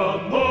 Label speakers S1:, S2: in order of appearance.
S1: amor.